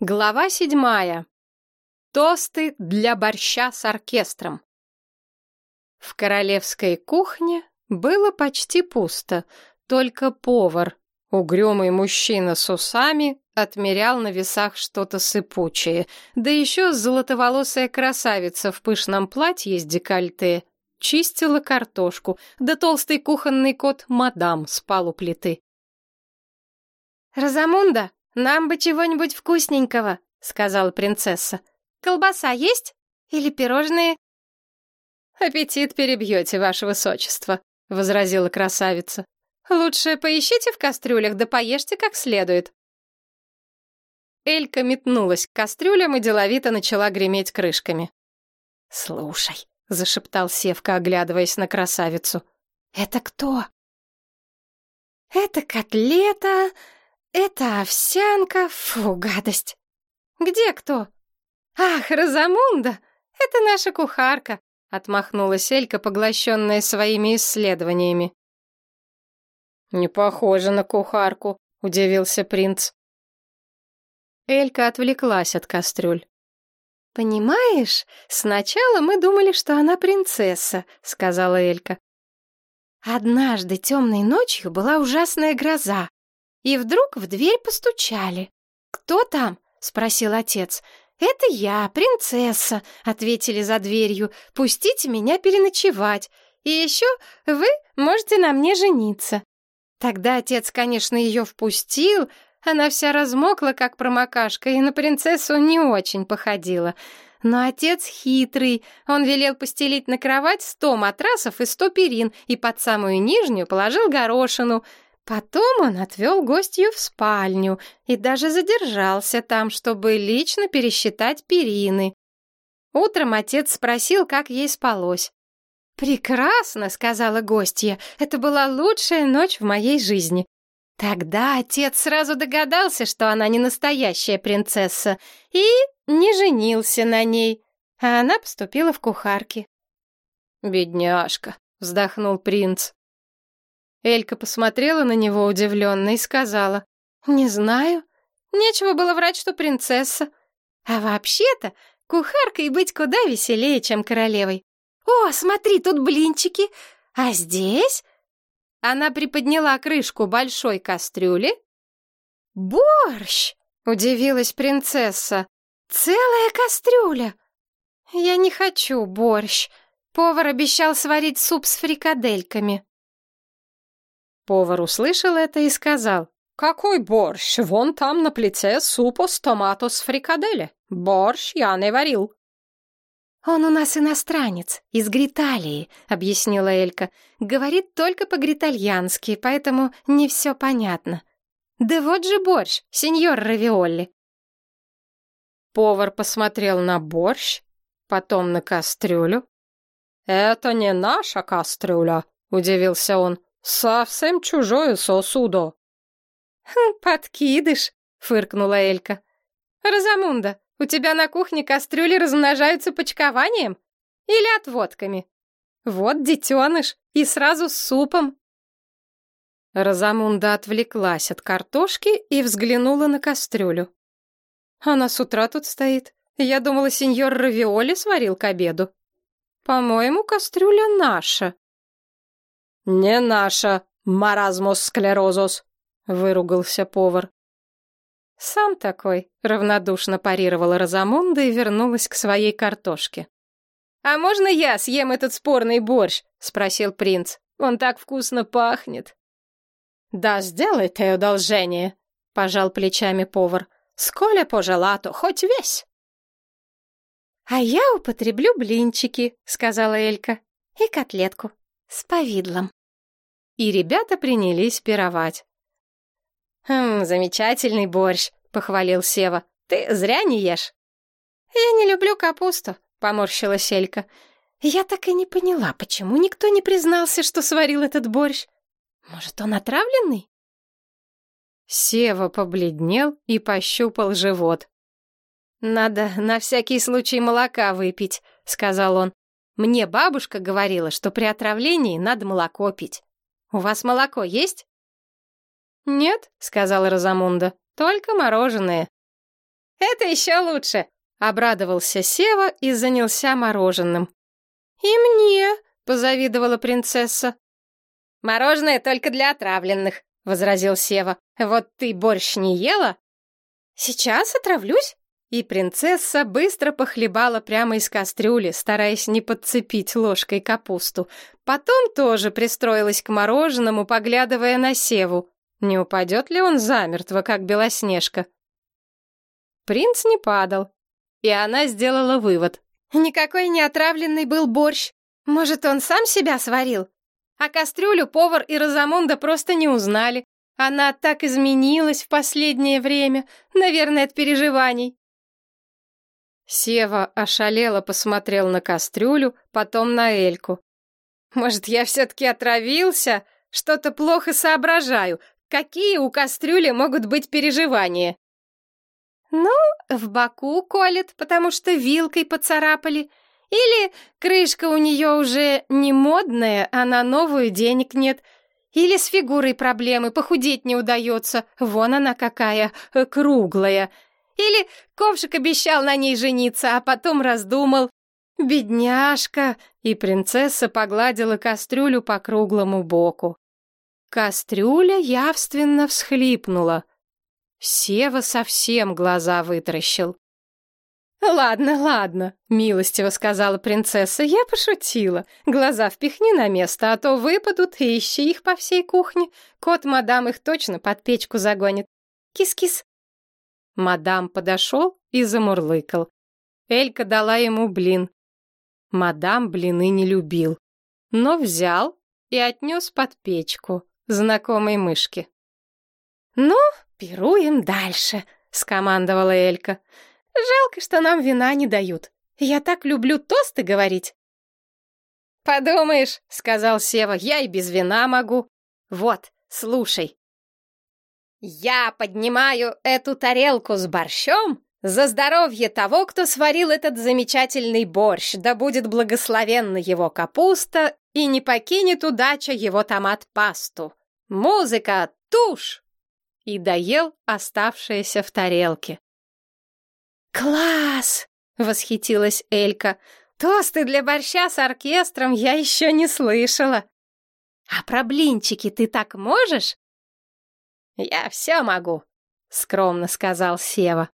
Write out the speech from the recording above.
Глава седьмая. Тосты для борща с оркестром. В королевской кухне было почти пусто, только повар, угрюмый мужчина с усами, отмерял на весах что-то сыпучее, да еще золотоволосая красавица в пышном платье с декольте чистила картошку, да толстый кухонный кот мадам спал у плиты. «Розамунда!» «Нам бы чего-нибудь вкусненького», — сказала принцесса. «Колбаса есть? Или пирожные?» «Аппетит перебьете, ваше высочество», — возразила красавица. «Лучше поищите в кастрюлях, да поешьте как следует». Элька метнулась к кастрюлям и деловито начала греметь крышками. «Слушай», — зашептал Севка, оглядываясь на красавицу. «Это кто?» «Это котлета «Это овсянка, фу, гадость!» «Где кто?» «Ах, Розамунда! Это наша кухарка!» — отмахнулась Элька, поглощенная своими исследованиями. «Не похоже на кухарку», — удивился принц. Элька отвлеклась от кастрюль. «Понимаешь, сначала мы думали, что она принцесса», — сказала Элька. «Однажды темной ночью была ужасная гроза. И вдруг в дверь постучали. «Кто там?» — спросил отец. «Это я, принцесса», — ответили за дверью. «Пустите меня переночевать. И еще вы можете на мне жениться». Тогда отец, конечно, ее впустил. Она вся размокла, как промокашка, и на принцессу не очень походила. Но отец хитрый. Он велел постелить на кровать сто матрасов и сто перин, и под самую нижнюю положил горошину — Потом он отвел гостью в спальню и даже задержался там, чтобы лично пересчитать перины. Утром отец спросил, как ей спалось. «Прекрасно», — сказала гостья, — «это была лучшая ночь в моей жизни». Тогда отец сразу догадался, что она не настоящая принцесса, и не женился на ней, а она поступила в кухарки. «Бедняжка», — вздохнул принц. Элька посмотрела на него удивленно и сказала, «Не знаю. Нечего было врать, что принцесса. А вообще-то кухаркой быть куда веселее, чем королевой. О, смотри, тут блинчики. А здесь...» Она приподняла крышку большой кастрюли. «Борщ!» — удивилась принцесса. «Целая кастрюля!» «Я не хочу борщ. Повар обещал сварить суп с фрикадельками». Повар услышал это и сказал, «Какой борщ? Вон там на плите супо с томатос фрикаделе. Борщ я не варил». «Он у нас иностранец, из Гриталии», — объяснила Элька. «Говорит только по-гритальянски, поэтому не все понятно». «Да вот же борщ, сеньор Равиолли». Повар посмотрел на борщ, потом на кастрюлю. «Это не наша кастрюля», — удивился он. «Совсем чужое сосудо». «Хм, «Подкидыш», — фыркнула Элька. «Розамунда, у тебя на кухне кастрюли размножаются почкованием или отводками? Вот детеныш, и сразу с супом». Розамунда отвлеклась от картошки и взглянула на кастрюлю. «Она с утра тут стоит. Я думала, сеньор Равиоли сварил к обеду. По-моему, кастрюля наша». «Не наша, маразмус склерозус», — выругался повар. «Сам такой», — равнодушно парировала Розамунда и вернулась к своей картошке. «А можно я съем этот спорный борщ?» — спросил принц. «Он так вкусно пахнет». «Да сделай ты одолжение», — пожал плечами повар. «Сколя пожелато, хоть весь». «А я употреблю блинчики», — сказала Элька, — «и котлетку с повидлом» и ребята принялись пировать. «Хм, замечательный борщ», — похвалил Сева. «Ты зря не ешь». «Я не люблю капусту», — поморщилась Элька. «Я так и не поняла, почему никто не признался, что сварил этот борщ. Может, он отравленный?» Сева побледнел и пощупал живот. «Надо на всякий случай молока выпить», — сказал он. «Мне бабушка говорила, что при отравлении надо молоко пить». У вас молоко есть?» «Нет», — сказала Розамунда, — «только мороженое». Это еще лучше!» — обрадовался Сева и занялся мороженым. «И мне!» — позавидовала принцесса. «Мороженое только для отравленных», — возразил Сева. «Вот ты борщ не ела?» «Сейчас отравлюсь?» И принцесса быстро похлебала прямо из кастрюли, стараясь не подцепить ложкой капусту. Потом тоже пристроилась к мороженому, поглядывая на Севу. Не упадет ли он замертво, как Белоснежка? Принц не падал, и она сделала вывод. Никакой не отравленный был борщ. Может, он сам себя сварил? А кастрюлю повар и Розамунда просто не узнали. Она так изменилась в последнее время, наверное, от переживаний. Сева ошалело посмотрел на кастрюлю, потом на Эльку. «Может, я все-таки отравился? Что-то плохо соображаю. Какие у кастрюли могут быть переживания?» «Ну, в боку колет, потому что вилкой поцарапали. Или крышка у нее уже не модная, а на новую денег нет. Или с фигурой проблемы, похудеть не удается. Вон она какая, э, круглая. Или Ковшик обещал на ней жениться, а потом раздумал. Бедняжка! И принцесса погладила кастрюлю по круглому боку. Кастрюля явственно всхлипнула. Сева совсем глаза вытаращил. «Ладно, ладно», — милостиво сказала принцесса, — «я пошутила. Глаза впихни на место, а то выпадут, и ищи их по всей кухне. Кот мадам их точно под печку загонит. Кис-кис». Мадам подошел и замурлыкал. Элька дала ему блин. Мадам блины не любил, но взял и отнес под печку знакомой мышки. «Ну, пируем дальше», — скомандовала Элька. «Жалко, что нам вина не дают. Я так люблю тосты говорить». «Подумаешь», — сказал Сева, — «я и без вина могу. Вот, слушай». Я поднимаю эту тарелку с борщом за здоровье того, кто сварил этот замечательный борщ, да будет благословенна его капуста и не покинет удача его томат-пасту. Музыка, тушь! И доел оставшееся в тарелке. «Класс!» — восхитилась Элька. «Тосты для борща с оркестром я еще не слышала. А про блинчики ты так можешь?» «Я все могу», — скромно сказал Сева.